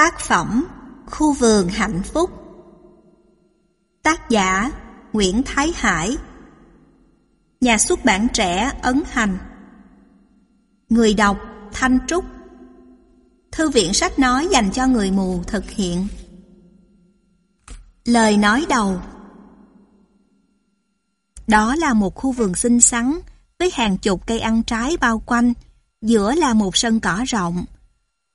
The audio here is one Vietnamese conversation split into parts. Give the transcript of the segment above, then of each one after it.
Tác phẩm Khu vườn hạnh phúc. Tác giả Nguyễn Thái Hải. Nhà xuất bản trẻ Ấn Hành. Người đọc Thanh Trúc. Thư viện sách nói dành cho người mù thực hiện. Lời nói đầu. Đó là một khu vườn xinh xắn với hàng chục cây ăn trái bao quanh, giữa là một sân cỏ rộng.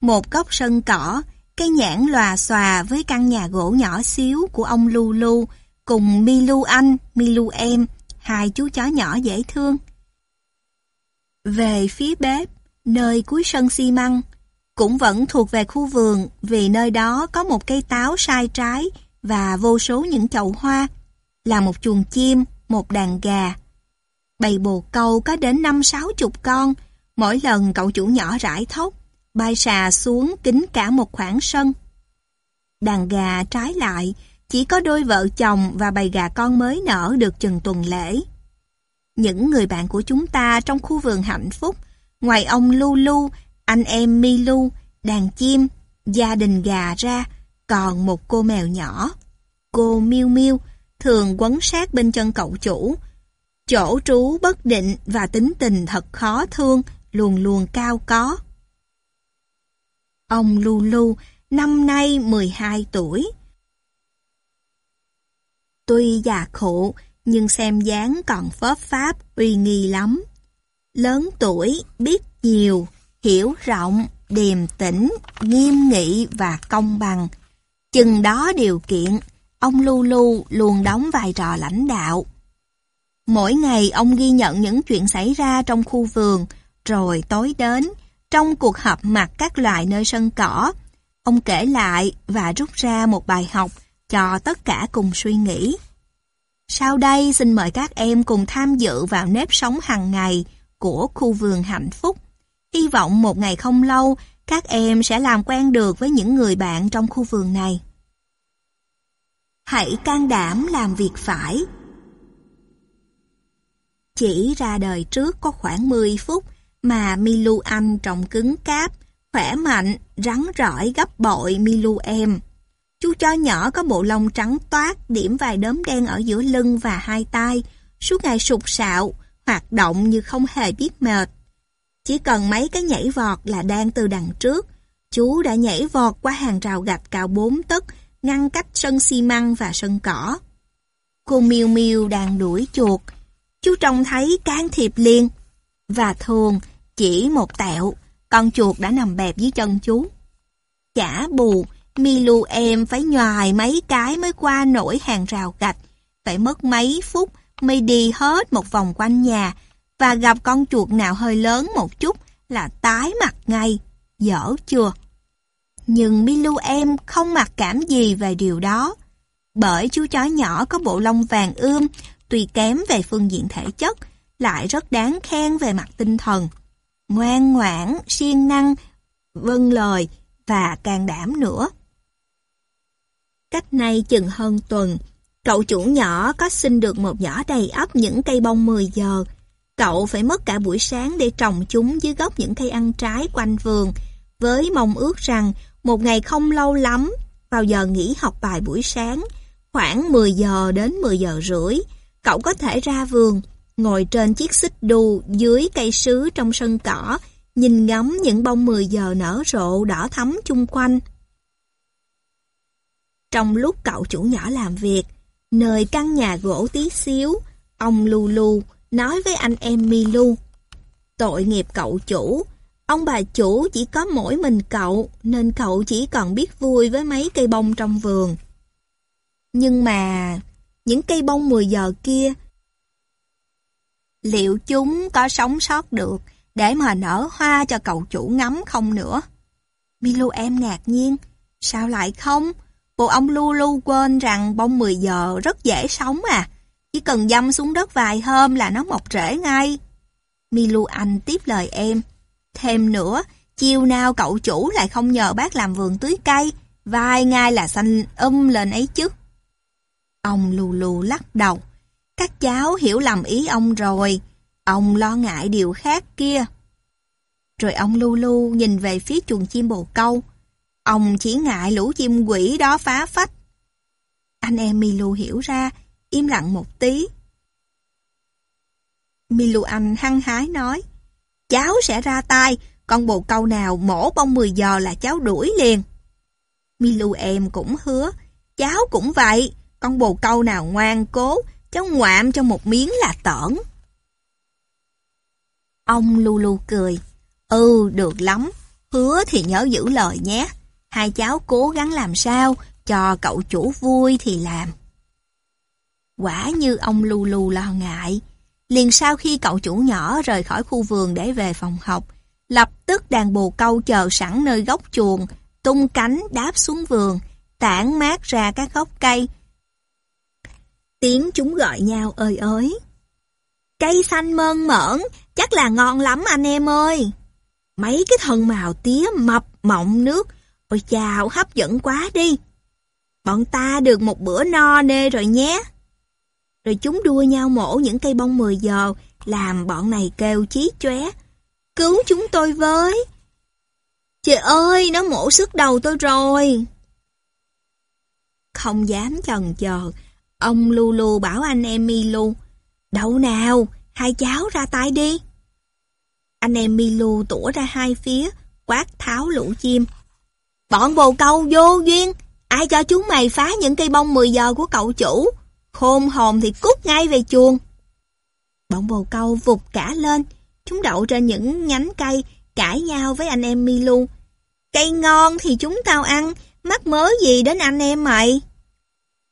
Một góc sân cỏ Cây nhãn lòa xòa với căn nhà gỗ nhỏ xíu của ông Lu Lu cùng Milu anh, Milu em, hai chú chó nhỏ dễ thương. Về phía bếp, nơi cuối sân xi măng, cũng vẫn thuộc về khu vườn vì nơi đó có một cây táo sai trái và vô số những chậu hoa, là một chuồng chim, một đàn gà. Bầy bồ câu có đến năm sáu chục con, mỗi lần cậu chủ nhỏ rải thóc, bay xà xuống kính cả một khoảng sân. Đàn gà trái lại, chỉ có đôi vợ chồng và bầy gà con mới nở được chừng tuần lễ. Những người bạn của chúng ta trong khu vườn hạnh phúc, ngoài ông Lulu, anh em Milu, đàn chim, gia đình gà ra, còn một cô mèo nhỏ. Cô Miu Miu thường quấn sát bên chân cậu chủ. Chỗ trú bất định và tính tình thật khó thương, luồn luồn cao có. Ông Lulu năm nay 12 tuổi. Tuy già khổ, nhưng xem dáng còn phớp pháp uy nghi lắm. Lớn tuổi, biết nhiều, hiểu rộng, điềm tĩnh, nghiêm nghị và công bằng. Chừng đó điều kiện, ông Lulu luôn đóng vai trò lãnh đạo. Mỗi ngày ông ghi nhận những chuyện xảy ra trong khu vườn, rồi tối đến, trong cuộc họp mặt các loại nơi sân cỏ, ông kể lại và rút ra một bài học cho tất cả cùng suy nghĩ. Sau đây xin mời các em cùng tham dự vào nếp sống hàng ngày của khu vườn hạnh phúc. Hy vọng một ngày không lâu, các em sẽ làm quen được với những người bạn trong khu vườn này. Hãy can đảm làm việc phải. Chỉ ra đời trước có khoảng 10 phút, mà Milu anh trông cứng cáp, khỏe mạnh, rắn rỏi gấp bội Milu em. Chú chó nhỏ có bộ lông trắng toát, điểm vài đốm đen ở giữa lưng và hai tay, suốt ngày sụp sạo, hoạt động như không hề biết mệt. Chỉ cần mấy cái nhảy vọt là đang từ đằng trước, chú đã nhảy vọt qua hàng rào gạch cao bốn tấc, ngăn cách sân xi măng và sân cỏ. Cô Miu Miu đang đuổi chuột, chú trông thấy can thiệp liền. Và thường, chỉ một tẹo, con chuột đã nằm bẹp dưới chân chú. Chả bù, Milu em phải nhòi mấy cái mới qua nổi hàng rào gạch, phải mất mấy phút mới đi hết một vòng quanh nhà, và gặp con chuột nào hơi lớn một chút là tái mặt ngay, dở chưa? Nhưng Milu em không mặc cảm gì về điều đó, bởi chú chó nhỏ có bộ lông vàng ươm, tuy kém về phương diện thể chất, lại rất đáng khen về mặt tinh thần ngoan ngoãn, siêng năng, vâng lời và can đảm nữa. Cách nay chừng hơn tuần, cậu chủ nhỏ có xin được một giỏ đầy ấp những cây bông 10 giờ. Cậu phải mất cả buổi sáng để trồng chúng dưới gốc những cây ăn trái quanh vườn, với mong ước rằng một ngày không lâu lắm, vào giờ nghỉ học bài buổi sáng, khoảng 10 giờ đến 10 giờ rưỡi, cậu có thể ra vườn ngồi trên chiếc xích đu dưới cây sứ trong sân cỏ, nhìn ngắm những bông 10 giờ nở rộ đỏ thắm chung quanh. Trong lúc cậu chủ nhỏ làm việc, nơi căn nhà gỗ tí xíu, ông Lulu nói với anh em Milu. Tội nghiệp cậu chủ, ông bà chủ chỉ có mỗi mình cậu, nên cậu chỉ còn biết vui với mấy cây bông trong vườn. Nhưng mà, những cây bông 10 giờ kia liệu chúng có sống sót được để mà nở hoa cho cậu chủ ngắm không nữa? Milu em ngạc nhiên, sao lại không? Bộ ông Lulu quên rằng bông 10 giờ rất dễ sống à, chỉ cần dâm xuống đất vài hôm là nó mọc rễ ngay. Milu anh tiếp lời em, thêm nữa, chiều nào cậu chủ lại không nhờ bác làm vườn tưới cây, vài ngày là xanh um lên ấy chứ. Ông Lulu lắc đầu. Các cháu hiểu lầm ý ông rồi. Ông lo ngại điều khác kia. Rồi ông lu lu nhìn về phía chuồng chim bồ câu. Ông chỉ ngại lũ chim quỷ đó phá phách. Anh em Milu hiểu ra, im lặng một tí. Milu Anh hăng hái nói, cháu sẽ ra tay, con bồ câu nào mổ bông 10 giờ là cháu đuổi liền. Milu em cũng hứa, cháu cũng vậy, con bồ câu nào ngoan cố, cháu ngoạm cho một miếng là tởn. Ông Lulu cười, ừ được lắm, hứa thì nhớ giữ lời nhé. Hai cháu cố gắng làm sao, cho cậu chủ vui thì làm. Quả như ông Lulu lo ngại, liền sau khi cậu chủ nhỏ rời khỏi khu vườn để về phòng học, lập tức đàn bồ câu chờ sẵn nơi góc chuồng, tung cánh đáp xuống vườn, tản mát ra các gốc cây. Tiếng chúng gọi nhau ơi ới. Cây xanh mơn mởn, chắc là ngon lắm anh em ơi. Mấy cái thân màu tía mập mọng nước, ôi chào hấp dẫn quá đi. Bọn ta được một bữa no nê rồi nhé. Rồi chúng đua nhau mổ những cây bông 10 giờ, làm bọn này kêu chí chóe. Cứu chúng tôi với! Trời ơi, nó mổ sức đầu tôi rồi! Không dám chần chờ, ông Lulu bảo anh em Milu, Đậu nào, hai cháu ra tay đi. Anh em Milu tủa ra hai phía, quát tháo lũ chim. Bọn bồ câu vô duyên, ai cho chúng mày phá những cây bông 10 giờ của cậu chủ? Khôn hồn thì cút ngay về chuồng. Bọn bồ câu vụt cả lên, chúng đậu trên những nhánh cây, cãi nhau với anh em Milu. Cây ngon thì chúng tao ăn, mắc mớ gì đến anh em mày?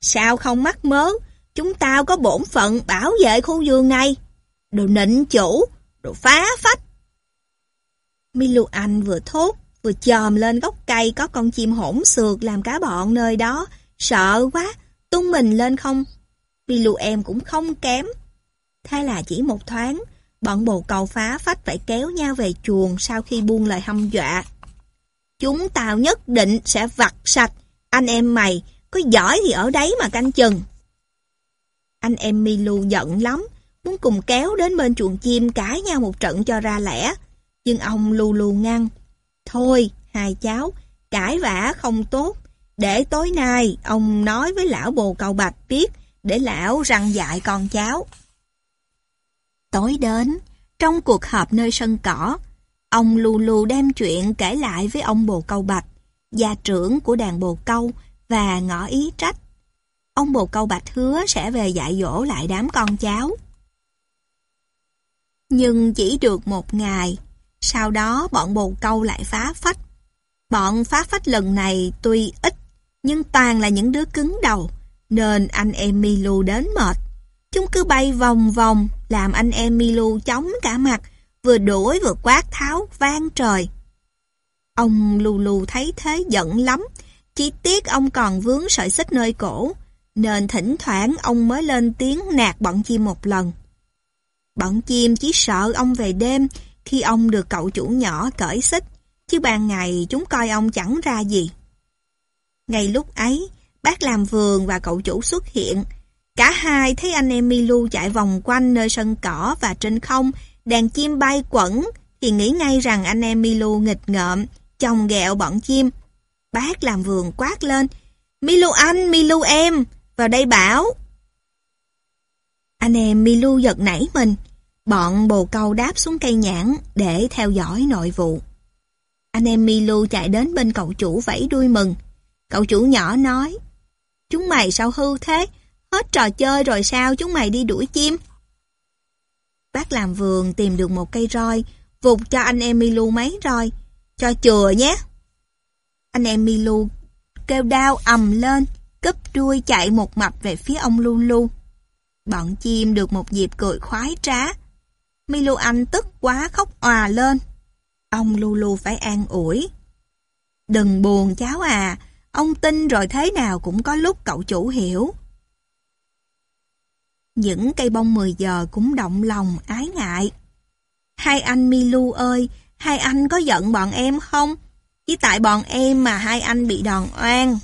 Sao không mắc mớ? Chúng tao có bổn phận bảo vệ khu vườn này. Đồ nịnh chủ, đồ phá phách. Milu Anh vừa thốt, vừa chòm lên gốc cây có con chim hỗn xược làm cá bọn nơi đó. Sợ quá, tung mình lên không. Milu em cũng không kém. Thế là chỉ một thoáng, bọn bồ cầu phá phách phải kéo nhau về chuồng sau khi buông lời hăm dọa. Chúng tao nhất định sẽ vặt sạch, anh em mày, có giỏi thì ở đấy mà canh chừng. Anh em Milu giận lắm, muốn cùng kéo đến bên chuồng chim cãi nhau một trận cho ra lẽ. Nhưng ông lù lù ngăn. Thôi, hai cháu, cãi vã không tốt. Để tối nay, ông nói với lão bồ cầu bạch biết, để lão răng dạy con cháu. Tối đến, trong cuộc họp nơi sân cỏ, ông lù lù đem chuyện kể lại với ông bồ câu bạch, gia trưởng của đàn bồ câu và ngỏ ý trách. Ông bồ câu bạch hứa sẽ về dạy dỗ lại đám con cháu. Nhưng chỉ được một ngày, sau đó bọn bồ câu lại phá phách. Bọn phá phách lần này tuy ít, nhưng toàn là những đứa cứng đầu, nên anh em Milu đến mệt. Chúng cứ bay vòng vòng, làm anh em Milu chóng cả mặt, vừa đuổi vừa quát tháo vang trời. Ông Lulu thấy thế giận lắm, chỉ tiếc ông còn vướng sợi xích nơi cổ, nên thỉnh thoảng ông mới lên tiếng nạt bọn chim một lần. Bọn chim chỉ sợ ông về đêm khi ông được cậu chủ nhỏ cởi xích, chứ ban ngày chúng coi ông chẳng ra gì. Ngay lúc ấy, bác làm vườn và cậu chủ xuất hiện. Cả hai thấy anh em Milu chạy vòng quanh nơi sân cỏ và trên không, đàn chim bay quẩn, thì nghĩ ngay rằng anh em Milu nghịch ngợm, chồng ghẹo bọn chim. Bác làm vườn quát lên, Milu anh, Milu em, vào đây bảo. Anh em Milu giật nảy mình, bọn bồ câu đáp xuống cây nhãn để theo dõi nội vụ. Anh em Milu chạy đến bên cậu chủ vẫy đuôi mừng. Cậu chủ nhỏ nói, chúng mày sao hư thế? Hết trò chơi rồi sao chúng mày đi đuổi chim? Bác làm vườn tìm được một cây roi, vụt cho anh em Milu mấy roi. Cho chừa nhé. Anh em Milu kêu đau ầm lên, cúp đuôi chạy một mạch về phía ông Lulu. Bọn chim được một dịp cười khoái trá. Milu Anh tức quá khóc òa lên. Ông Lulu phải an ủi. Đừng buồn cháu à, ông tin rồi thế nào cũng có lúc cậu chủ hiểu. Những cây bông 10 giờ cũng động lòng ái ngại. Hai anh Milu ơi, hai anh có giận bọn em không? Chỉ tại bọn em mà hai anh bị đòn oan.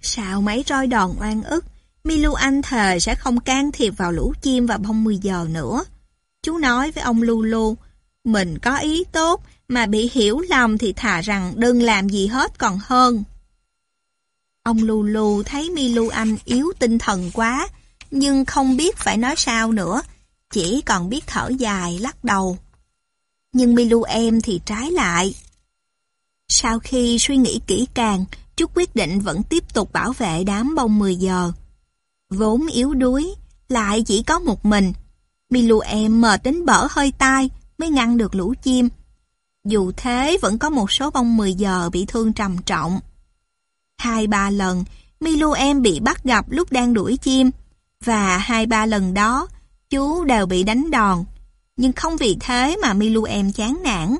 Sao mấy roi đòn oan ức, Milu Anh thề sẽ không can thiệp vào lũ chim và bông 10 giờ nữa. Chú nói với ông Lulu, mình có ý tốt, mà bị hiểu lầm thì thà rằng đừng làm gì hết còn hơn. Ông Lulu thấy Milu Anh yếu tinh thần quá, nhưng không biết phải nói sao nữa, chỉ còn biết thở dài lắc đầu. Nhưng Milu em thì trái lại. Sau khi suy nghĩ kỹ càng, chú quyết định vẫn tiếp tục bảo vệ đám bông 10 giờ. Vốn yếu đuối, lại chỉ có một mình. Milu em mệt đến bở hơi tai mới ngăn được lũ chim. Dù thế vẫn có một số bông 10 giờ bị thương trầm trọng. Hai ba lần, Milu em bị bắt gặp lúc đang đuổi chim, và hai ba lần đó, chú đều bị đánh đòn. Nhưng không vì thế mà Milu em chán nản.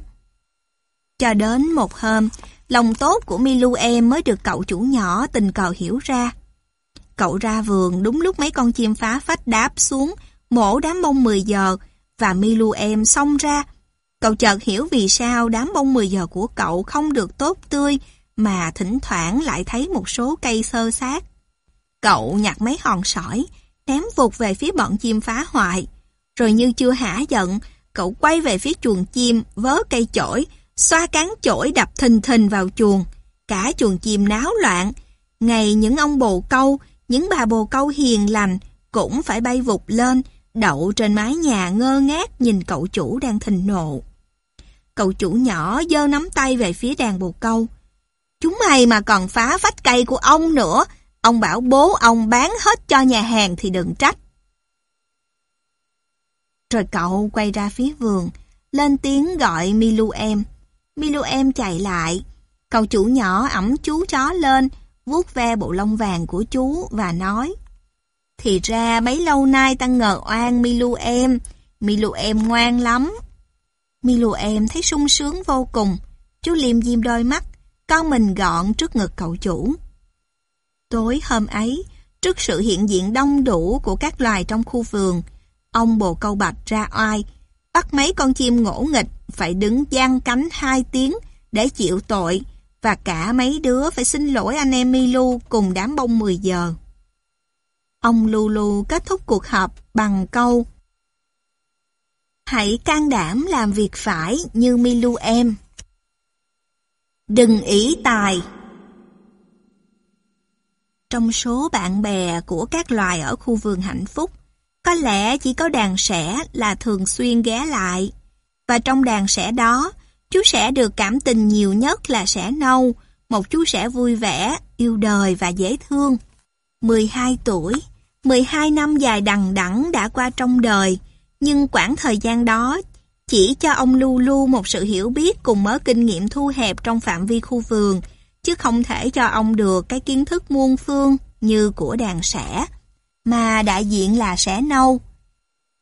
Cho đến một hôm, lòng tốt của Milu em mới được cậu chủ nhỏ tình cờ hiểu ra. Cậu ra vườn đúng lúc mấy con chim phá phách đáp xuống, mổ đám bông 10 giờ, và Milu em xông ra. Cậu chợt hiểu vì sao đám bông 10 giờ của cậu không được tốt tươi, mà thỉnh thoảng lại thấy một số cây sơ sát. Cậu nhặt mấy hòn sỏi, ném vụt về phía bọn chim phá hoại. Rồi như chưa hả giận, cậu quay về phía chuồng chim, vớ cây chổi, xoa cán chổi đập thình thình vào chuồng. Cả chuồng chim náo loạn. Ngày những ông bồ câu, những bà bồ câu hiền lành cũng phải bay vụt lên, đậu trên mái nhà ngơ ngác nhìn cậu chủ đang thình nộ. Cậu chủ nhỏ giơ nắm tay về phía đàn bồ câu. Chúng mày mà còn phá vách cây của ông nữa, ông bảo bố ông bán hết cho nhà hàng thì đừng trách. Rồi cậu quay ra phía vườn, lên tiếng gọi Milu em. Milu em chạy lại, cậu chủ nhỏ ẩm chú chó lên, vuốt ve bộ lông vàng của chú và nói Thì ra mấy lâu nay ta ngờ oan Milu em, Milu em ngoan lắm. Milu em thấy sung sướng vô cùng, chú liêm diêm đôi mắt, con mình gọn trước ngực cậu chủ. Tối hôm ấy, trước sự hiện diện đông đủ của các loài trong khu vườn, ông bồ câu bạch ra oai, bắt mấy con chim ngỗ nghịch phải đứng gian cánh hai tiếng để chịu tội và cả mấy đứa phải xin lỗi anh em Milu cùng đám bông 10 giờ. Ông Lulu kết thúc cuộc họp bằng câu Hãy can đảm làm việc phải như Milu em. Đừng ý tài. Trong số bạn bè của các loài ở khu vườn hạnh phúc, có lẽ chỉ có đàn sẻ là thường xuyên ghé lại. Và trong đàn sẻ đó, chú sẻ được cảm tình nhiều nhất là sẻ nâu, một chú sẻ vui vẻ, yêu đời và dễ thương. 12 tuổi, 12 năm dài đằng đẵng đã qua trong đời, nhưng quãng thời gian đó chỉ cho ông Lu Lu một sự hiểu biết cùng mớ kinh nghiệm thu hẹp trong phạm vi khu vườn, chứ không thể cho ông được cái kiến thức muôn phương như của đàn sẻ, mà đại diện là sẻ nâu.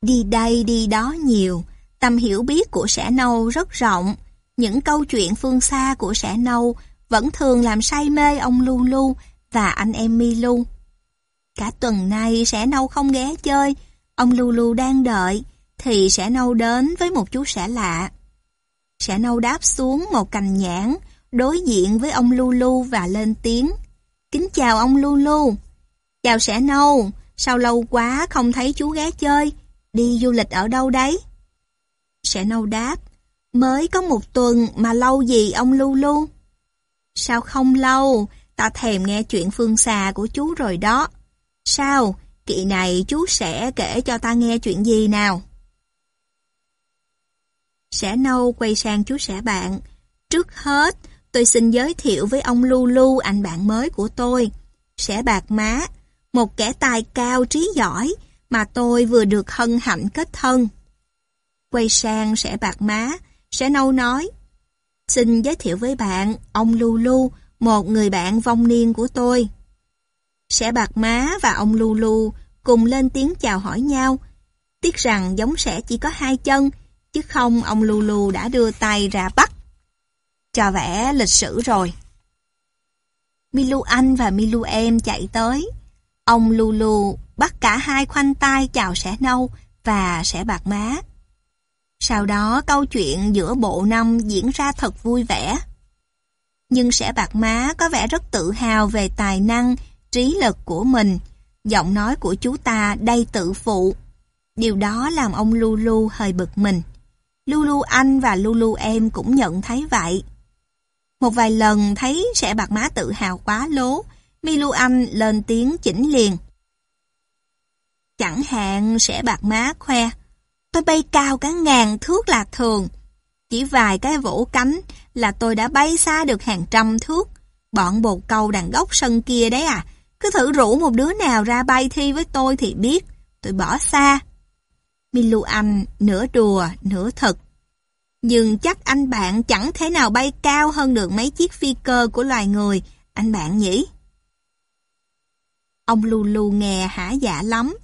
Đi đây đi đó nhiều, tầm hiểu biết của sẻ nâu rất rộng, những câu chuyện phương xa của sẻ nâu vẫn thường làm say mê ông Lu Lu và anh em Mi Lu. Cả tuần nay sẻ nâu không ghé chơi, ông Lu Lu đang đợi, thì sẽ nâu đến với một chú sẻ lạ. Sẻ nâu đáp xuống một cành nhãn, đối diện với ông Lulu và lên tiếng. Kính chào ông Lulu. Chào sẻ nâu, sao lâu quá không thấy chú ghé chơi, đi du lịch ở đâu đấy? Sẻ nâu đáp, mới có một tuần mà lâu gì ông Lulu? Sao không lâu, ta thèm nghe chuyện phương xà của chú rồi đó. Sao, kỳ này chú sẽ kể cho ta nghe chuyện gì nào? Sẻ nâu quay sang chú sẻ bạn. Trước hết, tôi xin giới thiệu với ông Lulu anh bạn mới của tôi. Sẻ bạc má, một kẻ tài cao trí giỏi mà tôi vừa được hân hạnh kết thân. Quay sang sẽ bạc má, sẽ nâu nói. Xin giới thiệu với bạn, ông Lulu, một người bạn vong niên của tôi. sẽ bạc má và ông Lulu cùng lên tiếng chào hỏi nhau. Tiếc rằng giống sẽ chỉ có hai chân, chứ không ông Lulu đã đưa tay ra bắt. Cho vẽ lịch sử rồi. Milu anh và Milu em chạy tới. Ông Lulu bắt cả hai khoanh tay chào sẻ nâu và sẻ bạc má. Sau đó câu chuyện giữa bộ năm diễn ra thật vui vẻ. Nhưng sẻ bạc má có vẻ rất tự hào về tài năng, trí lực của mình. Giọng nói của chú ta đầy tự phụ. Điều đó làm ông Lulu hơi bực mình. Lulu anh và Lulu em cũng nhận thấy vậy. Một vài lần thấy sẽ bạc má tự hào quá lố, Milu anh lên tiếng chỉnh liền. Chẳng hạn sẽ bạc má khoe, tôi bay cao cả ngàn thước là thường. Chỉ vài cái vỗ cánh là tôi đã bay xa được hàng trăm thước. Bọn bồ câu đằng góc sân kia đấy à, cứ thử rủ một đứa nào ra bay thi với tôi thì biết, tôi bỏ xa. Milu anh nửa đùa, nửa thật. Nhưng chắc anh bạn chẳng thể nào bay cao hơn được mấy chiếc phi cơ của loài người, anh bạn nhỉ? Ông Lulu nghe hả dạ lắm.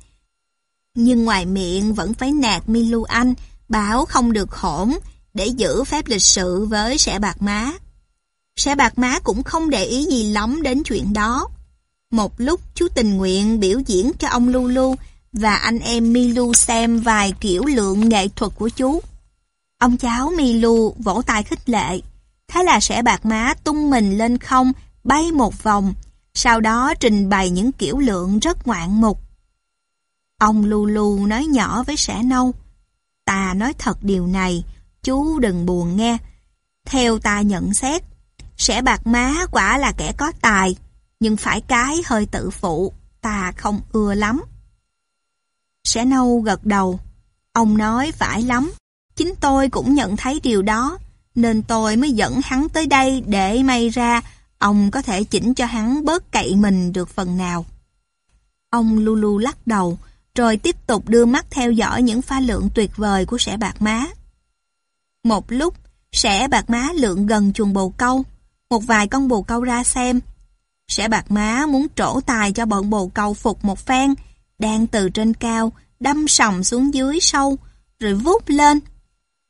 Nhưng ngoài miệng vẫn phải nạt Milu Anh, báo không được hỗn, để giữ phép lịch sự với sẻ bạc má. Sẻ bạc má cũng không để ý gì lắm đến chuyện đó. Một lúc chú tình nguyện biểu diễn cho ông Lulu và anh em Milu xem vài kiểu lượng nghệ thuật của chú. Ông cháu Milu vỗ tay khích lệ. Thế là sẽ bạc má tung mình lên không, bay một vòng, sau đó trình bày những kiểu lượng rất ngoạn mục. Ông Lulu nói nhỏ với sẻ nâu. Ta nói thật điều này, chú đừng buồn nghe. Theo ta nhận xét, sẻ bạc má quả là kẻ có tài, nhưng phải cái hơi tự phụ, ta không ưa lắm. Sẻ nâu gật đầu. Ông nói phải lắm. Chính tôi cũng nhận thấy điều đó, nên tôi mới dẫn hắn tới đây để may ra ông có thể chỉnh cho hắn bớt cậy mình được phần nào. Ông Lulu lắc đầu, rồi tiếp tục đưa mắt theo dõi những pha lượng tuyệt vời của sẻ bạc má. Một lúc, sẻ bạc má lượng gần chuồng bồ câu, một vài con bồ câu ra xem. Sẻ bạc má muốn trổ tài cho bọn bồ câu phục một phen, đang từ trên cao, đâm sòng xuống dưới sâu, rồi vút lên.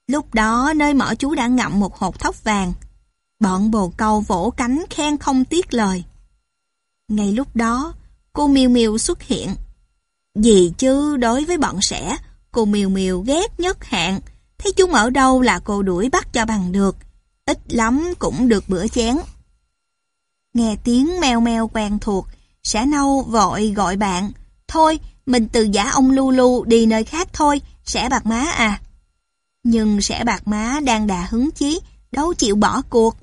Lúc đó nơi mỏ chú đã ngậm một hột thóc vàng. Bọn bồ câu vỗ cánh khen không tiếc lời. Ngay lúc đó, cô Miêu Miêu xuất hiện. Gì chứ đối với bọn sẻ, cô Miêu Miêu ghét nhất hạn. Thấy chúng ở đâu là cô đuổi bắt cho bằng được. Ít lắm cũng được bữa chén. Nghe tiếng meo meo quen thuộc, sẻ nâu vội gọi bạn. Thôi, mình từ giả ông Lulu đi nơi khác thôi, sẽ bạc má à. Nhưng sẽ bạc má đang đà hứng chí, đâu chịu bỏ cuộc.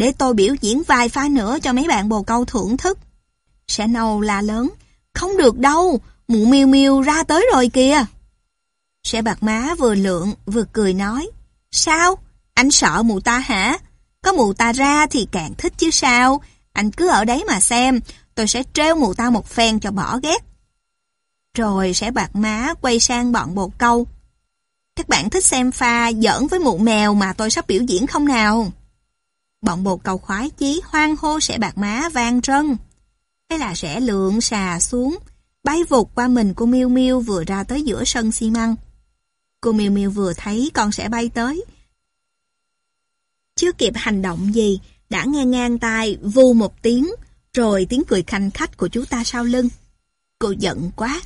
Để tôi biểu diễn vài pha nữa cho mấy bạn bồ câu thưởng thức. Sẽ nâu la lớn, không được đâu, mụ miêu miêu ra tới rồi kìa. Sẽ bạc má vừa lượng vừa cười nói, sao, anh sợ mụ ta hả? Có mụ ta ra thì càng thích chứ sao, anh cứ ở đấy mà xem, tôi sẽ treo mụ ta một phen cho bỏ ghét. Rồi sẽ bạc má quay sang bọn bồ câu. Các bạn thích xem pha giỡn với mụ mèo mà tôi sắp biểu diễn không nào? Bọn bồ câu khoái chí hoang hô sẽ bạc má vang rân. Thế là sẽ lượng xà xuống, bay vụt qua mình cô Miêu Miêu vừa ra tới giữa sân xi măng. Cô Miêu Miêu vừa thấy con sẽ bay tới. Chưa kịp hành động gì, đã nghe ngang tai vu một tiếng, rồi tiếng cười khanh khách của chú ta sau lưng. Cô giận quá,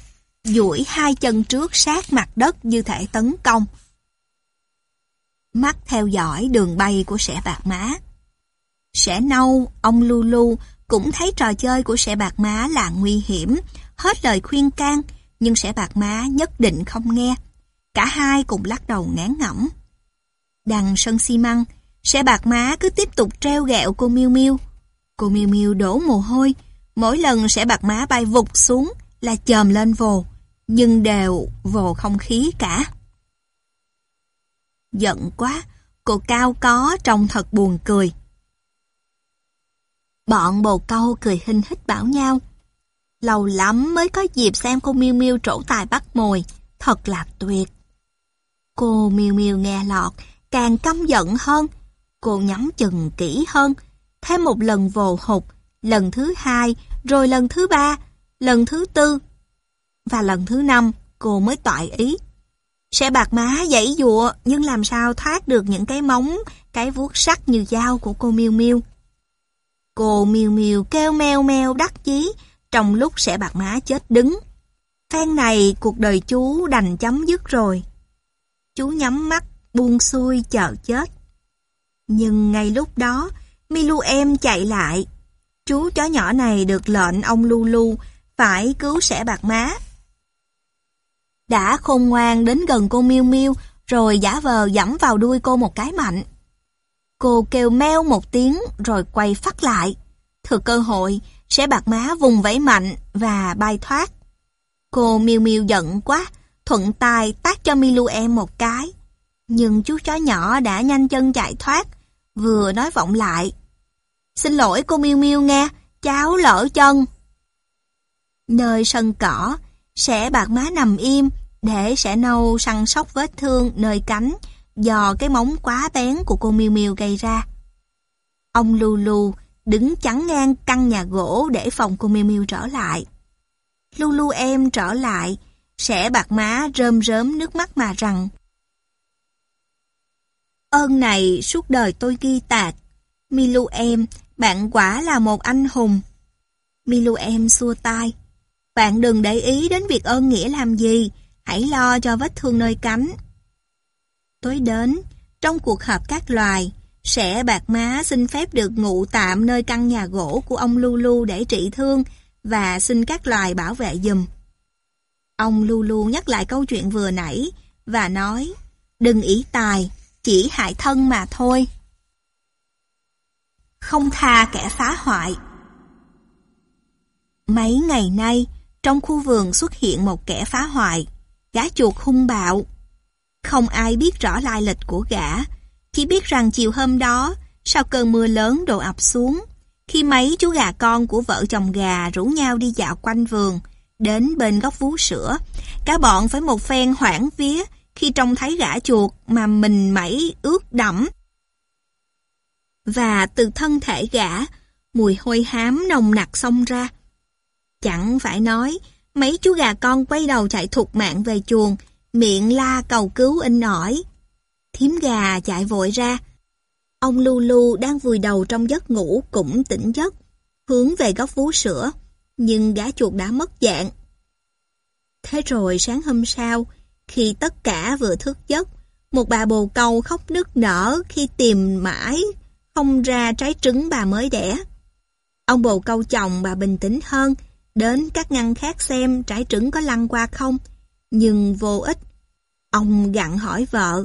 duỗi hai chân trước sát mặt đất như thể tấn công. Mắt theo dõi đường bay của sẻ bạc má. Sẻ nâu, ông Lulu cũng thấy trò chơi của sẻ bạc má là nguy hiểm, hết lời khuyên can, nhưng sẻ bạc má nhất định không nghe. Cả hai cùng lắc đầu ngán ngẩm. Đằng sân xi măng, sẻ bạc má cứ tiếp tục treo gẹo cô miu miu Cô miu miu đổ mồ hôi, mỗi lần sẻ bạc má bay vụt xuống là chồm lên vồ nhưng đều vồ không khí cả. Giận quá, cô cao có trông thật buồn cười. Bọn bồ câu cười hình hít bảo nhau. Lâu lắm mới có dịp xem cô Miêu Miêu trổ tài bắt mồi, thật là tuyệt. Cô Miêu Miêu nghe lọt, càng căm giận hơn. Cô nhắm chừng kỹ hơn, thêm một lần vồ hụt, lần thứ hai, rồi lần thứ ba, lần thứ tư và lần thứ năm, cô mới toại ý. Sẽ bạc má dãy dụa, nhưng làm sao thoát được những cái móng, cái vuốt sắc như dao của cô Miêu Miêu. Cô Miêu Miêu kêu meo meo đắc chí, trong lúc sẽ bạc má chết đứng. Phen này cuộc đời chú đành chấm dứt rồi. Chú nhắm mắt, buông xuôi chờ chết. Nhưng ngay lúc đó, Milu em chạy lại. Chú chó nhỏ này được lệnh ông Lulu phải cứu sẻ bạc má đã khôn ngoan đến gần cô Miêu Miêu rồi giả vờ dẫm vào đuôi cô một cái mạnh. Cô kêu meo một tiếng rồi quay phát lại. Thừa cơ hội, sẽ bạc má vùng vẫy mạnh và bay thoát. Cô miêu miêu giận quá, thuận tay tát cho Milu em một cái. Nhưng chú chó nhỏ đã nhanh chân chạy thoát, vừa nói vọng lại. Xin lỗi cô miêu miêu nghe, cháu lỡ chân. Nơi sân cỏ, sẽ bạc má nằm im để sẽ nâu săn sóc vết thương nơi cánh do cái móng quá bén của cô miêu miêu gây ra. Ông Lulu đứng chắn ngang căn nhà gỗ để phòng cô miêu miêu trở lại. Lulu em trở lại, sẽ bạc má rơm rớm nước mắt mà rằng Ơn này suốt đời tôi ghi tạc. Milu em, bạn quả là một anh hùng. Milu em xua tay. Bạn đừng để ý đến việc ơn nghĩa làm gì, hãy lo cho vết thương nơi cánh. Tối đến, trong cuộc họp các loài, sẽ bạc má xin phép được ngụ tạm nơi căn nhà gỗ của ông Lulu để trị thương và xin các loài bảo vệ giùm. Ông Lulu nhắc lại câu chuyện vừa nãy và nói, đừng ý tài, chỉ hại thân mà thôi. Không tha kẻ phá hoại. Mấy ngày nay, trong khu vườn xuất hiện một kẻ phá hoại, gá chuột hung bạo. Không ai biết rõ lai lịch của gã, chỉ biết rằng chiều hôm đó, sau cơn mưa lớn đổ ập xuống, khi mấy chú gà con của vợ chồng gà rủ nhau đi dạo quanh vườn, đến bên góc vú sữa, cả bọn phải một phen hoảng vía khi trông thấy gã chuột mà mình mẩy ướt đẫm. Và từ thân thể gã, mùi hôi hám nồng nặc xông ra. Chẳng phải nói, mấy chú gà con quay đầu chạy thục mạng về chuồng, miệng la cầu cứu in ỏi. Thiếm gà chạy vội ra. Ông Lulu đang vùi đầu trong giấc ngủ cũng tỉnh giấc, hướng về góc vú sữa, nhưng gã chuột đã mất dạng. Thế rồi sáng hôm sau, khi tất cả vừa thức giấc, một bà bồ câu khóc nức nở khi tìm mãi không ra trái trứng bà mới đẻ. Ông bồ câu chồng bà bình tĩnh hơn, đến các ngăn khác xem trái trứng có lăn qua không, nhưng vô ích. Ông gặn hỏi vợ,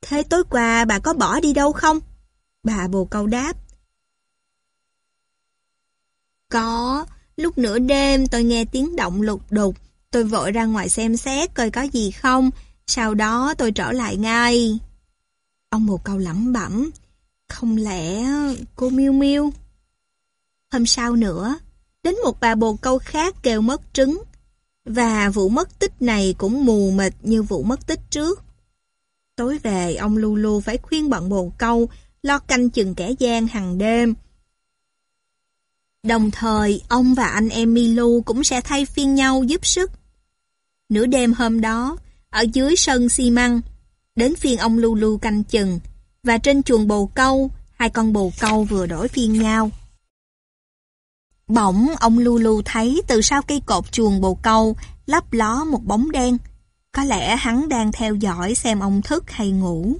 thế tối qua bà có bỏ đi đâu không? Bà bồ câu đáp. Có, lúc nửa đêm tôi nghe tiếng động lục đục, tôi vội ra ngoài xem xét coi có gì không, sau đó tôi trở lại ngay. Ông bồ câu lẩm bẩm, không lẽ cô miêu miêu? Hôm sau nữa, đến một bà bồ câu khác kêu mất trứng, và vụ mất tích này cũng mù mịt như vụ mất tích trước. Tối về, ông Lulu phải khuyên bọn bồ câu lo canh chừng kẻ gian hàng đêm. Đồng thời, ông và anh em Milu cũng sẽ thay phiên nhau giúp sức. Nửa đêm hôm đó, ở dưới sân xi măng, đến phiên ông Lulu canh chừng, và trên chuồng bồ câu, hai con bồ câu vừa đổi phiên nhau. Bỗng ông Lulu thấy từ sau cây cột chuồng bồ câu lấp ló một bóng đen. Có lẽ hắn đang theo dõi xem ông thức hay ngủ.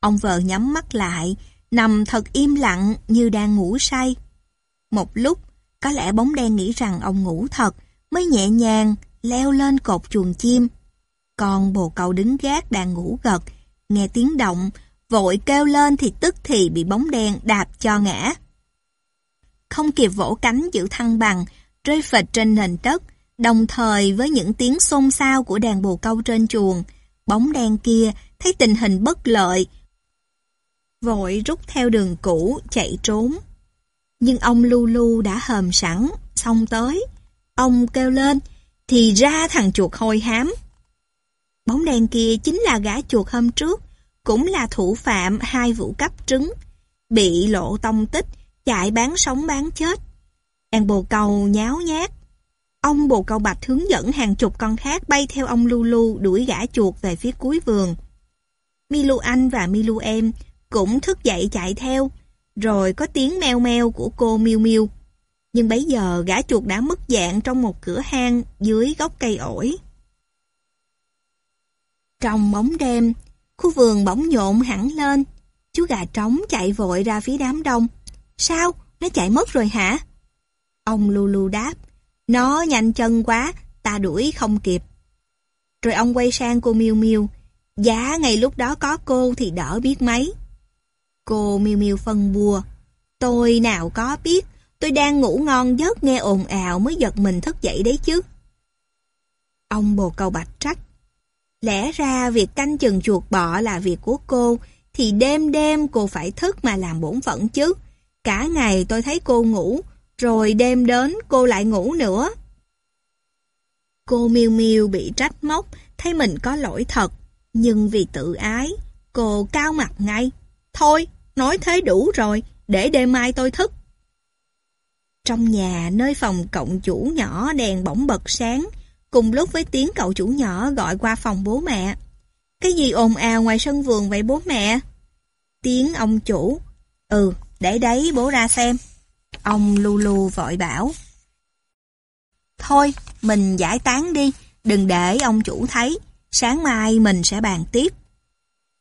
Ông vợ nhắm mắt lại, nằm thật im lặng như đang ngủ say. Một lúc, có lẽ bóng đen nghĩ rằng ông ngủ thật, mới nhẹ nhàng leo lên cột chuồng chim. Còn bồ câu đứng gác đang ngủ gật, nghe tiếng động, vội kêu lên thì tức thì bị bóng đen đạp cho ngã. Không kịp vỗ cánh giữ thăng bằng, rơi phịch trên nền đất, đồng thời với những tiếng xôn xao của đàn bồ câu trên chuồng, bóng đen kia thấy tình hình bất lợi, vội rút theo đường cũ chạy trốn. Nhưng ông Lulu đã hờm sẵn, xong tới. Ông kêu lên, thì ra thằng chuột hôi hám. Bóng đen kia chính là gã chuột hôm trước, cũng là thủ phạm hai vụ cắp trứng, bị lộ tông tích, chạy bán sống bán chết. Đàn bồ câu nháo nhác Ông bồ câu bạch hướng dẫn hàng chục con khác bay theo ông Lulu đuổi gã chuột về phía cuối vườn. Milu Anh và Milu Em cũng thức dậy chạy theo, rồi có tiếng meo meo của cô Miu Miu. Nhưng bấy giờ gã chuột đã mất dạng trong một cửa hang dưới gốc cây ổi. Trong bóng đêm, khu vườn bỗng nhộn hẳn lên. Chú gà trống chạy vội ra phía đám đông. Sao? Nó chạy mất rồi hả? Ông Lulu đáp. Nó nhanh chân quá, ta đuổi không kịp. Rồi ông quay sang cô Miu Miu. Giá ngày lúc đó có cô thì đỡ biết mấy. Cô miu miu phân bùa. Tôi nào có biết, tôi đang ngủ ngon giấc nghe ồn ào mới giật mình thức dậy đấy chứ. Ông bồ câu bạch trách. Lẽ ra việc canh chừng chuột bọ là việc của cô, thì đêm đêm cô phải thức mà làm bổn phận chứ. Cả ngày tôi thấy cô ngủ, rồi đêm đến cô lại ngủ nữa. Cô miêu miêu bị trách móc, thấy mình có lỗi thật, nhưng vì tự ái, cô cao mặt ngay. Thôi, nói thế đủ rồi, để đêm mai tôi thức. Trong nhà, nơi phòng cộng chủ nhỏ đèn bỗng bật sáng, cùng lúc với tiếng cậu chủ nhỏ gọi qua phòng bố mẹ. Cái gì ồn ào ngoài sân vườn vậy bố mẹ? Tiếng ông chủ. Ừ, để đấy bố ra xem. Ông Lulu vội bảo. Thôi, mình giải tán đi, đừng để ông chủ thấy. Sáng mai mình sẽ bàn tiếp.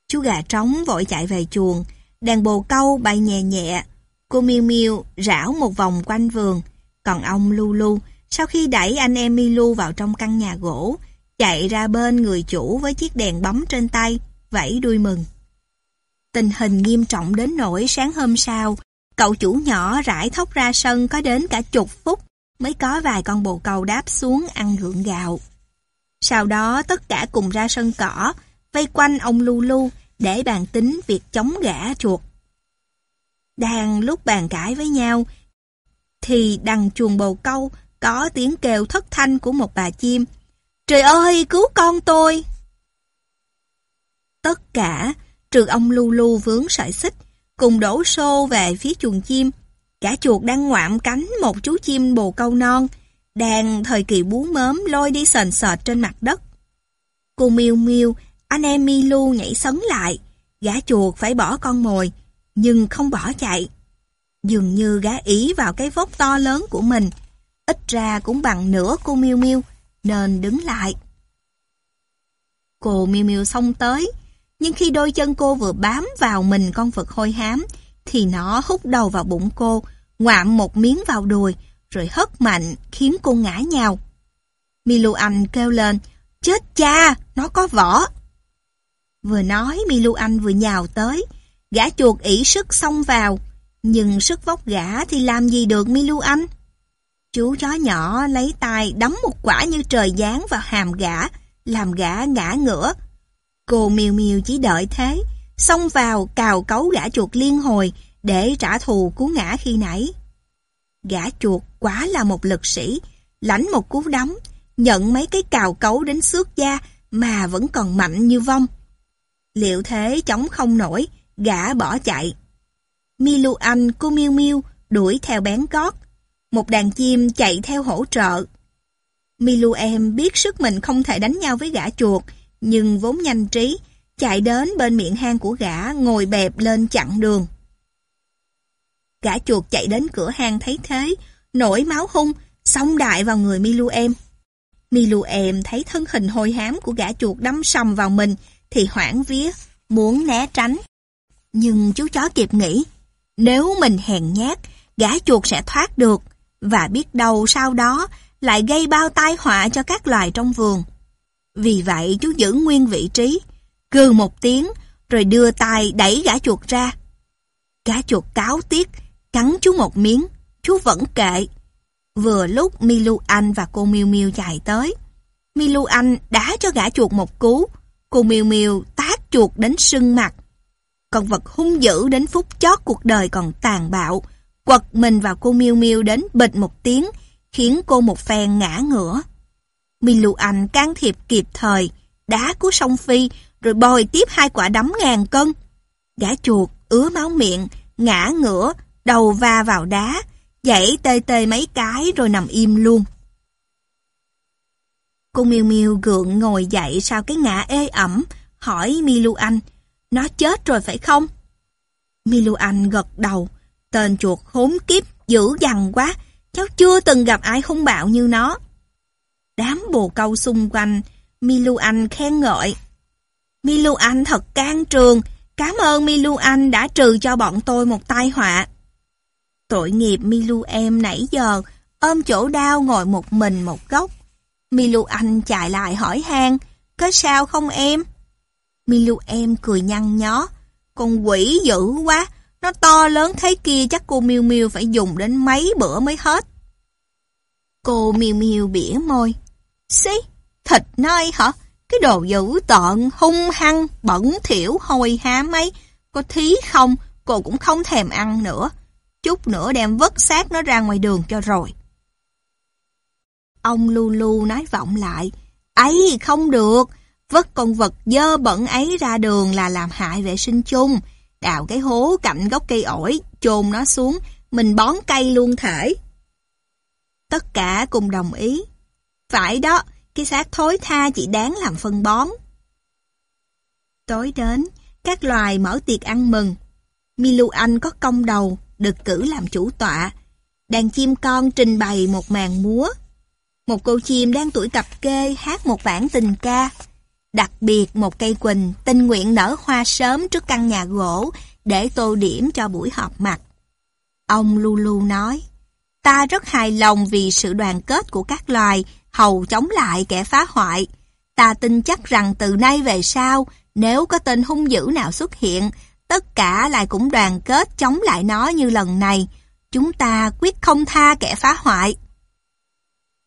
Chú gà trống vội chạy về chuồng, đàn bồ câu bay nhẹ nhẹ. Cô Miêu Miêu rảo một vòng quanh vườn, còn ông Lulu sau khi đẩy anh em Milu vào trong căn nhà gỗ, chạy ra bên người chủ với chiếc đèn bấm trên tay, vẫy đuôi mừng. Tình hình nghiêm trọng đến nỗi sáng hôm sau, cậu chủ nhỏ rải thóc ra sân có đến cả chục phút mới có vài con bồ câu đáp xuống ăn gượng gạo. Sau đó tất cả cùng ra sân cỏ, vây quanh ông Lulu để bàn tính việc chống gã chuột. Đang lúc bàn cãi với nhau, thì đằng chuồng bồ câu có tiếng kêu thất thanh của một bà chim. Trời ơi, cứu con tôi! Tất cả, trừ ông Lu Lu vướng sợi xích, cùng đổ xô về phía chuồng chim. Cả chuột đang ngoạm cánh một chú chim bồ câu non, đang thời kỳ bú mớm lôi đi sền sệt trên mặt đất. Cô miêu miêu, anh em mi lu nhảy sấn lại, gã chuột phải bỏ con mồi, nhưng không bỏ chạy. Dường như gã ý vào cái vốc to lớn của mình, ít ra cũng bằng nửa cô Miêu Miêu, nên đứng lại. Cô Miêu Miêu xông tới, nhưng khi đôi chân cô vừa bám vào mình con vật hôi hám, thì nó hút đầu vào bụng cô, ngoạm một miếng vào đùi, rồi hất mạnh khiến cô ngã nhào. Milu Anh kêu lên, chết cha, nó có vỏ. Vừa nói Milu Anh vừa nhào tới, gã chuột ỉ sức xông vào, nhưng sức vóc gã thì làm gì được Milu Anh? Chú chó nhỏ lấy tay đấm một quả như trời giáng vào hàm gã, làm gã ngã ngửa. Cô miêu miêu chỉ đợi thế, xông vào cào cấu gã chuột liên hồi để trả thù cú ngã khi nãy. Gã chuột quá là một lực sĩ, lãnh một cú đấm, nhận mấy cái cào cấu đến xước da mà vẫn còn mạnh như vong. Liệu thế chống không nổi, gã bỏ chạy. Milu Anh cô miêu miêu đuổi theo bén gót, một đàn chim chạy theo hỗ trợ. Milu em biết sức mình không thể đánh nhau với gã chuột, nhưng vốn nhanh trí, chạy đến bên miệng hang của gã ngồi bẹp lên chặn đường. Gã chuột chạy đến cửa hang thấy thế, nổi máu hung, xông đại vào người Milu em. Milu em thấy thân hình hôi hám của gã chuột đâm sầm vào mình thì hoảng vía, muốn né tránh. Nhưng chú chó kịp nghĩ, nếu mình hèn nhát, gã chuột sẽ thoát được, và biết đâu sau đó lại gây bao tai họa cho các loài trong vườn. Vì vậy chú giữ nguyên vị trí, gừ một tiếng, rồi đưa tay đẩy gã chuột ra. Gã chuột cáo tiếc, cắn chú một miếng, chú vẫn kệ. Vừa lúc Milu Anh và cô Miu Miu chạy tới. Milu Anh đá cho gã chuột một cú, cô Miu Miu tát chuột đến sưng mặt. Con vật hung dữ đến phút chót cuộc đời còn tàn bạo, quật mình vào cô miu miu đến bịch một tiếng, khiến cô một phen ngã ngửa. Milu Anh can thiệp kịp thời, đá của sông Phi, rồi bồi tiếp hai quả đấm ngàn cân. Gã chuột, ứa máu miệng, ngã ngửa, đầu va vào đá, dãy tê tê mấy cái rồi nằm im luôn. Cô Miêu Miêu gượng ngồi dậy sau cái ngã ê ẩm, hỏi Milu Anh, nó chết rồi phải không? Milu Anh gật đầu, Tên chuột khốn kiếp, dữ dằn quá, cháu chưa từng gặp ai hung bạo như nó. Đám bồ câu xung quanh, Milu Anh khen ngợi. Milu Anh thật can trường, cảm ơn Milu Anh đã trừ cho bọn tôi một tai họa. Tội nghiệp Milu em nãy giờ, ôm chỗ đau ngồi một mình một góc. Milu Anh chạy lại hỏi han, có sao không em? Milu em cười nhăn nhó. Con quỷ dữ quá, nó to lớn thế kia chắc cô Miu Miu phải dùng đến mấy bữa mới hết. Cô Miu Miu bỉa môi. Xí, thịt nơi hả? Cái đồ dữ tợn, hung hăng, bẩn thỉu, hôi há mấy. Có thí không, cô cũng không thèm ăn nữa. Chút nữa đem vứt xác nó ra ngoài đường cho rồi. Ông Lulu nói vọng lại. ấy không được, vứt con vật dơ bẩn ấy ra đường là làm hại vệ sinh chung. Đào cái hố cạnh gốc cây ổi, chôn nó xuống, mình bón cây luôn thể. Tất cả cùng đồng ý. Phải đó, cái xác thối tha chỉ đáng làm phân bón. Tối đến, các loài mở tiệc ăn mừng. Milu Anh có công đầu, được cử làm chủ tọa. Đàn chim con trình bày một màn múa. Một cô chim đang tuổi cặp kê hát một bản tình ca. Đặc biệt một cây quỳnh tình nguyện nở hoa sớm trước căn nhà gỗ để tô điểm cho buổi họp mặt. Ông Lulu nói, ta rất hài lòng vì sự đoàn kết của các loài hầu chống lại kẻ phá hoại. Ta tin chắc rằng từ nay về sau, nếu có tên hung dữ nào xuất hiện, tất cả lại cũng đoàn kết chống lại nó như lần này. Chúng ta quyết không tha kẻ phá hoại.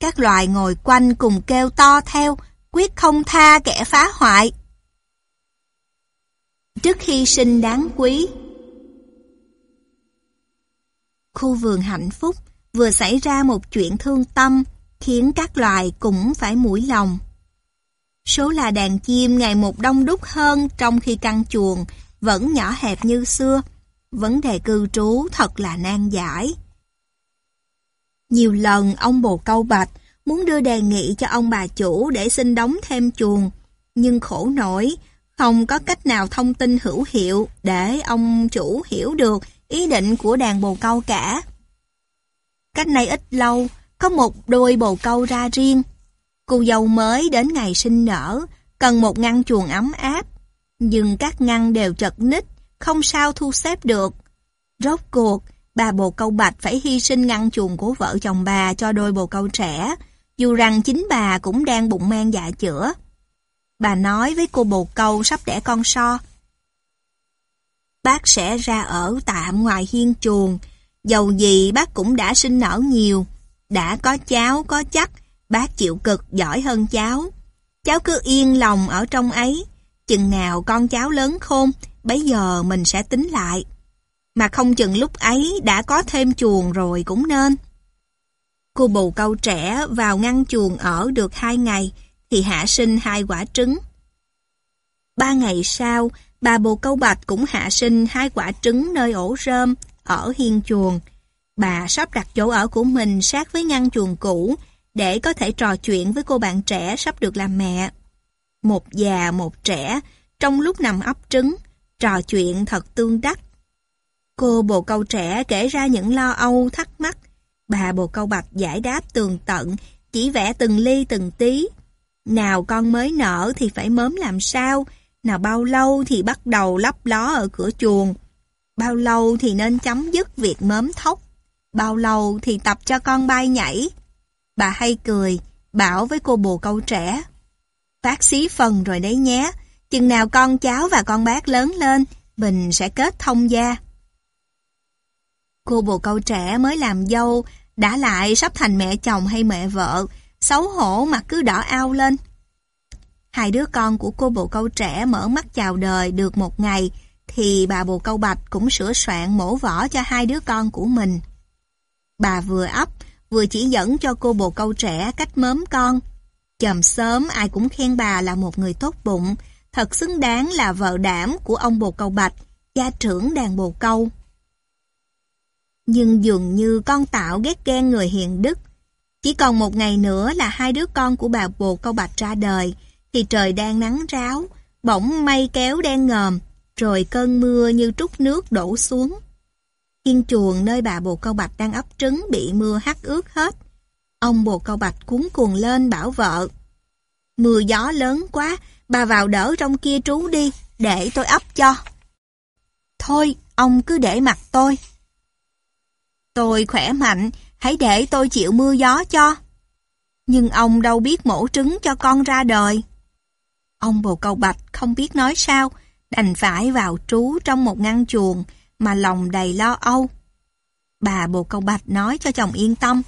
Các loài ngồi quanh cùng kêu to theo, quyết không tha kẻ phá hoại. Trước khi sinh đáng quý Khu vườn hạnh phúc vừa xảy ra một chuyện thương tâm, khiến các loài cũng phải mũi lòng. Số là đàn chim ngày một đông đúc hơn trong khi căn chuồng vẫn nhỏ hẹp như xưa. Vấn đề cư trú thật là nan giải. Nhiều lần ông bồ câu bạch muốn đưa đề nghị cho ông bà chủ để xin đóng thêm chuồng, nhưng khổ nổi, không có cách nào thông tin hữu hiệu để ông chủ hiểu được ý định của đàn bồ câu cả. Cách này ít lâu, có một đôi bồ câu ra riêng. Cô dâu mới đến ngày sinh nở, cần một ngăn chuồng ấm áp. Nhưng các ngăn đều chật ních, không sao thu xếp được. Rốt cuộc, bà bồ câu bạch phải hy sinh ngăn chuồng của vợ chồng bà cho đôi bồ câu trẻ, dù rằng chính bà cũng đang bụng mang dạ chữa. Bà nói với cô bồ câu sắp đẻ con so. Bác sẽ ra ở tạm ngoài hiên chuồng, dầu gì bác cũng đã sinh nở nhiều, đã có cháu có chắc, bác chịu cực giỏi hơn cháu. Cháu cứ yên lòng ở trong ấy, chừng nào con cháu lớn khôn, bấy giờ mình sẽ tính lại. Mà không chừng lúc ấy đã có thêm chuồng rồi cũng nên. Cô bồ câu trẻ vào ngăn chuồng ở được hai ngày, thì hạ sinh hai quả trứng. Ba ngày sau, bà bồ câu bạch cũng hạ sinh hai quả trứng nơi ổ rơm, ở hiên chuồng. Bà sắp đặt chỗ ở của mình sát với ngăn chuồng cũ để có thể trò chuyện với cô bạn trẻ sắp được làm mẹ. Một già một trẻ, trong lúc nằm ấp trứng, trò chuyện thật tương đắc. Cô bồ câu trẻ kể ra những lo âu thắc mắc. Bà bồ câu bạch giải đáp tường tận, chỉ vẽ từng ly từng tí. Nào con mới nở thì phải mớm làm sao, nào bao lâu thì bắt đầu lấp ló ở cửa chuồng. Bao lâu thì nên chấm dứt việc mớm thóc. Bao lâu thì tập cho con bay nhảy. Bà hay cười, bảo với cô bồ câu trẻ. Phát xí phần rồi đấy nhé. Chừng nào con cháu và con bác lớn lên, mình sẽ kết thông gia. Cô bồ câu trẻ mới làm dâu, đã lại sắp thành mẹ chồng hay mẹ vợ, xấu hổ mặt cứ đỏ ao lên. Hai đứa con của cô bồ câu trẻ mở mắt chào đời được một ngày, thì bà bồ câu bạch cũng sửa soạn mổ vỏ cho hai đứa con của mình. Bà vừa ấp, vừa chỉ dẫn cho cô bồ câu trẻ cách mớm con. Chầm sớm ai cũng khen bà là một người tốt bụng, thật xứng đáng là vợ đảm của ông bồ câu bạch, gia trưởng đàn bồ câu. Nhưng dường như con tạo ghét ghen người hiền đức. Chỉ còn một ngày nữa là hai đứa con của bà bồ câu bạch ra đời, thì trời đang nắng ráo, bỗng mây kéo đen ngòm, rồi cơn mưa như trút nước đổ xuống. Hiên chuồng nơi bà bồ câu bạch đang ấp trứng bị mưa hắt ướt hết. Ông bồ câu bạch cuốn cuồng lên bảo vợ. Mưa gió lớn quá, bà vào đỡ trong kia trú đi, để tôi ấp cho. Thôi, ông cứ để mặt tôi. Tôi khỏe mạnh, hãy để tôi chịu mưa gió cho. Nhưng ông đâu biết mổ trứng cho con ra đời. Ông bồ câu bạch không biết nói sao, đành phải vào trú trong một ngăn chuồng mà lòng đầy lo âu. Bà bồ câu bạch nói cho chồng yên tâm.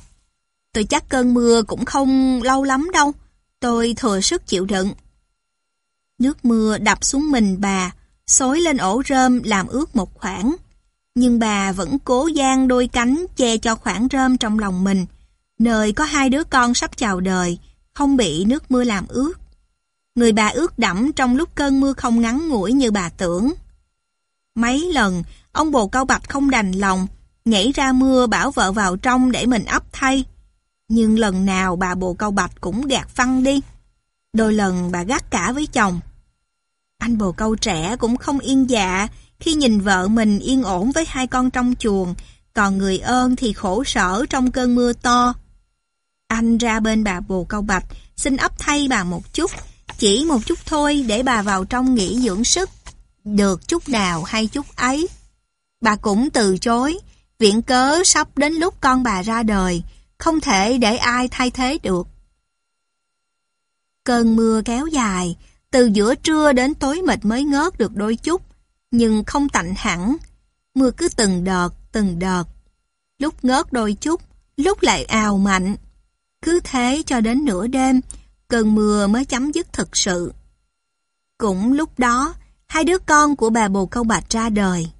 Tôi chắc cơn mưa cũng không lâu lắm đâu, tôi thừa sức chịu đựng. Nước mưa đập xuống mình bà, xối lên ổ rơm làm ướt một khoảng. Nhưng bà vẫn cố gian đôi cánh che cho khoảng rơm trong lòng mình, nơi có hai đứa con sắp chào đời, không bị nước mưa làm ướt. Người bà ướt đẫm trong lúc cơn mưa không ngắn ngủi như bà tưởng. Mấy lần, ông bồ câu bạch không đành lòng, nhảy ra mưa bảo vợ vào trong để mình ấp thay. Nhưng lần nào bà bồ câu bạch cũng gạt phăng đi. Đôi lần bà gắt cả với chồng. Anh bồ câu trẻ cũng không yên dạ khi nhìn vợ mình yên ổn với hai con trong chuồng, còn người ơn thì khổ sở trong cơn mưa to. Anh ra bên bà bồ câu bạch, xin ấp thay bà một chút, chỉ một chút thôi để bà vào trong nghỉ dưỡng sức. Được chút nào hay chút ấy. Bà cũng từ chối, viện cớ sắp đến lúc con bà ra đời, không thể để ai thay thế được. Cơn mưa kéo dài, từ giữa trưa đến tối mịt mới ngớt được đôi chút, nhưng không tạnh hẳn. Mưa cứ từng đợt, từng đợt. Lúc ngớt đôi chút, lúc lại ào mạnh. Cứ thế cho đến nửa đêm, cơn mưa mới chấm dứt thực sự. Cũng lúc đó, hai đứa con của bà bồ câu bạch ra đời.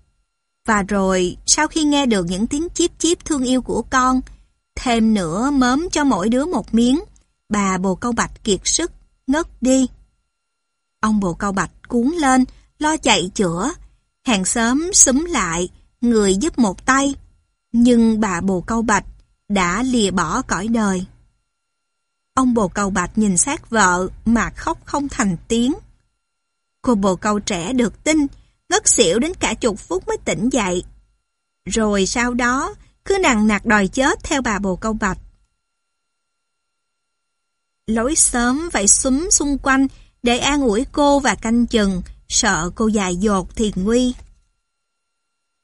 Và rồi, sau khi nghe được những tiếng chíp chíp thương yêu của con, thêm nữa mớm cho mỗi đứa một miếng, bà bồ câu bạch kiệt sức, ngất đi. Ông bồ câu bạch cuốn lên, lo chạy chữa. Hàng xóm xúm lại, người giúp một tay. Nhưng bà bồ câu bạch đã lìa bỏ cõi đời. Ông bồ câu bạch nhìn sát vợ mà khóc không thành tiếng. Cô bồ câu trẻ được tin, ngất xỉu đến cả chục phút mới tỉnh dậy. Rồi sau đó, cứ nặng nặc đòi chết theo bà bồ câu bạch. Lối sớm phải xúm xung quanh để an ủi cô và canh chừng, sợ cô dài dột thì nguy.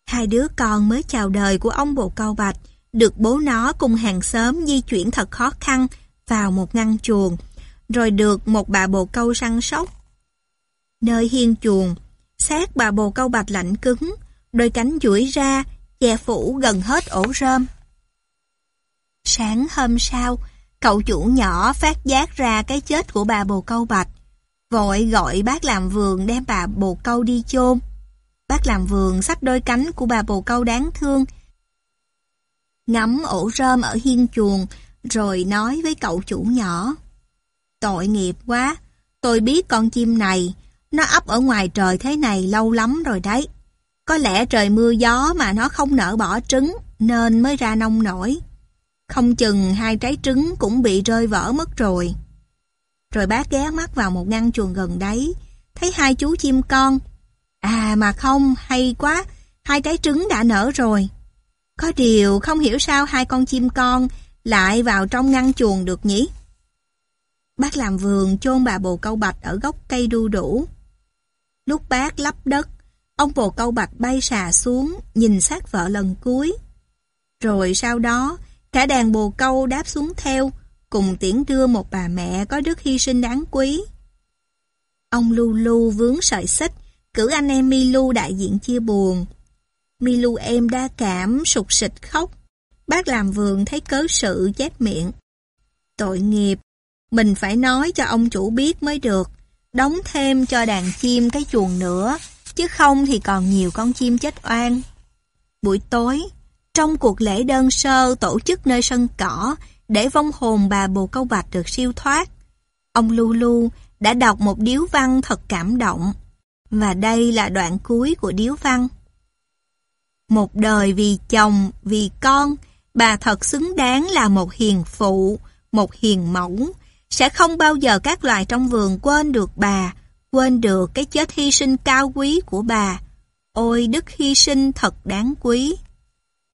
Hai đứa con mới chào đời của ông bồ câu bạch, được bố nó cùng hàng xóm di chuyển thật khó khăn vào một ngăn chuồng, rồi được một bà bồ câu săn sóc. Nơi hiên chuồng, xác bà bồ câu bạch lạnh cứng, đôi cánh duỗi ra, che phủ gần hết ổ rơm. Sáng hôm sau, cậu chủ nhỏ phát giác ra cái chết của bà bồ câu bạch, vội gọi bác làm vườn đem bà bồ câu đi chôn. Bác làm vườn xách đôi cánh của bà bồ câu đáng thương, ngắm ổ rơm ở hiên chuồng, rồi nói với cậu chủ nhỏ. Tội nghiệp quá, tôi biết con chim này, nó ấp ở ngoài trời thế này lâu lắm rồi đấy. Có lẽ trời mưa gió mà nó không nở bỏ trứng, nên mới ra nông nổi. Không chừng hai trái trứng cũng bị rơi vỡ mất rồi. Rồi bác ghé mắt vào một ngăn chuồng gần đấy, thấy hai chú chim con. À mà không, hay quá, hai trái trứng đã nở rồi. Có điều không hiểu sao hai con chim con lại vào trong ngăn chuồng được nhỉ? Bác làm vườn chôn bà bồ câu bạch ở gốc cây đu đủ. Lúc bác lấp đất, ông bồ câu bạc bay xà xuống, nhìn sát vợ lần cuối. Rồi sau đó, cả đàn bồ câu đáp xuống theo, cùng tiễn đưa một bà mẹ có đức hy sinh đáng quý. Ông Lu Lu vướng sợi xích, cử anh em Milu đại diện chia buồn. Milu em đa cảm, sụt sịch khóc. Bác làm vườn thấy cớ sự chép miệng. Tội nghiệp, mình phải nói cho ông chủ biết mới được. Đóng thêm cho đàn chim cái chuồng nữa, chứ không thì còn nhiều con chim chết oan. Buổi tối, trong cuộc lễ đơn sơ tổ chức nơi sân cỏ để vong hồn bà Bồ Câu Bạch được siêu thoát, ông Lulu đã đọc một điếu văn thật cảm động. Và đây là đoạn cuối của điếu văn. Một đời vì chồng, vì con, bà thật xứng đáng là một hiền phụ, một hiền mẫu, sẽ không bao giờ các loài trong vườn quên được bà, quên được cái chết hy sinh cao quý của bà. Ôi đức hy sinh thật đáng quý.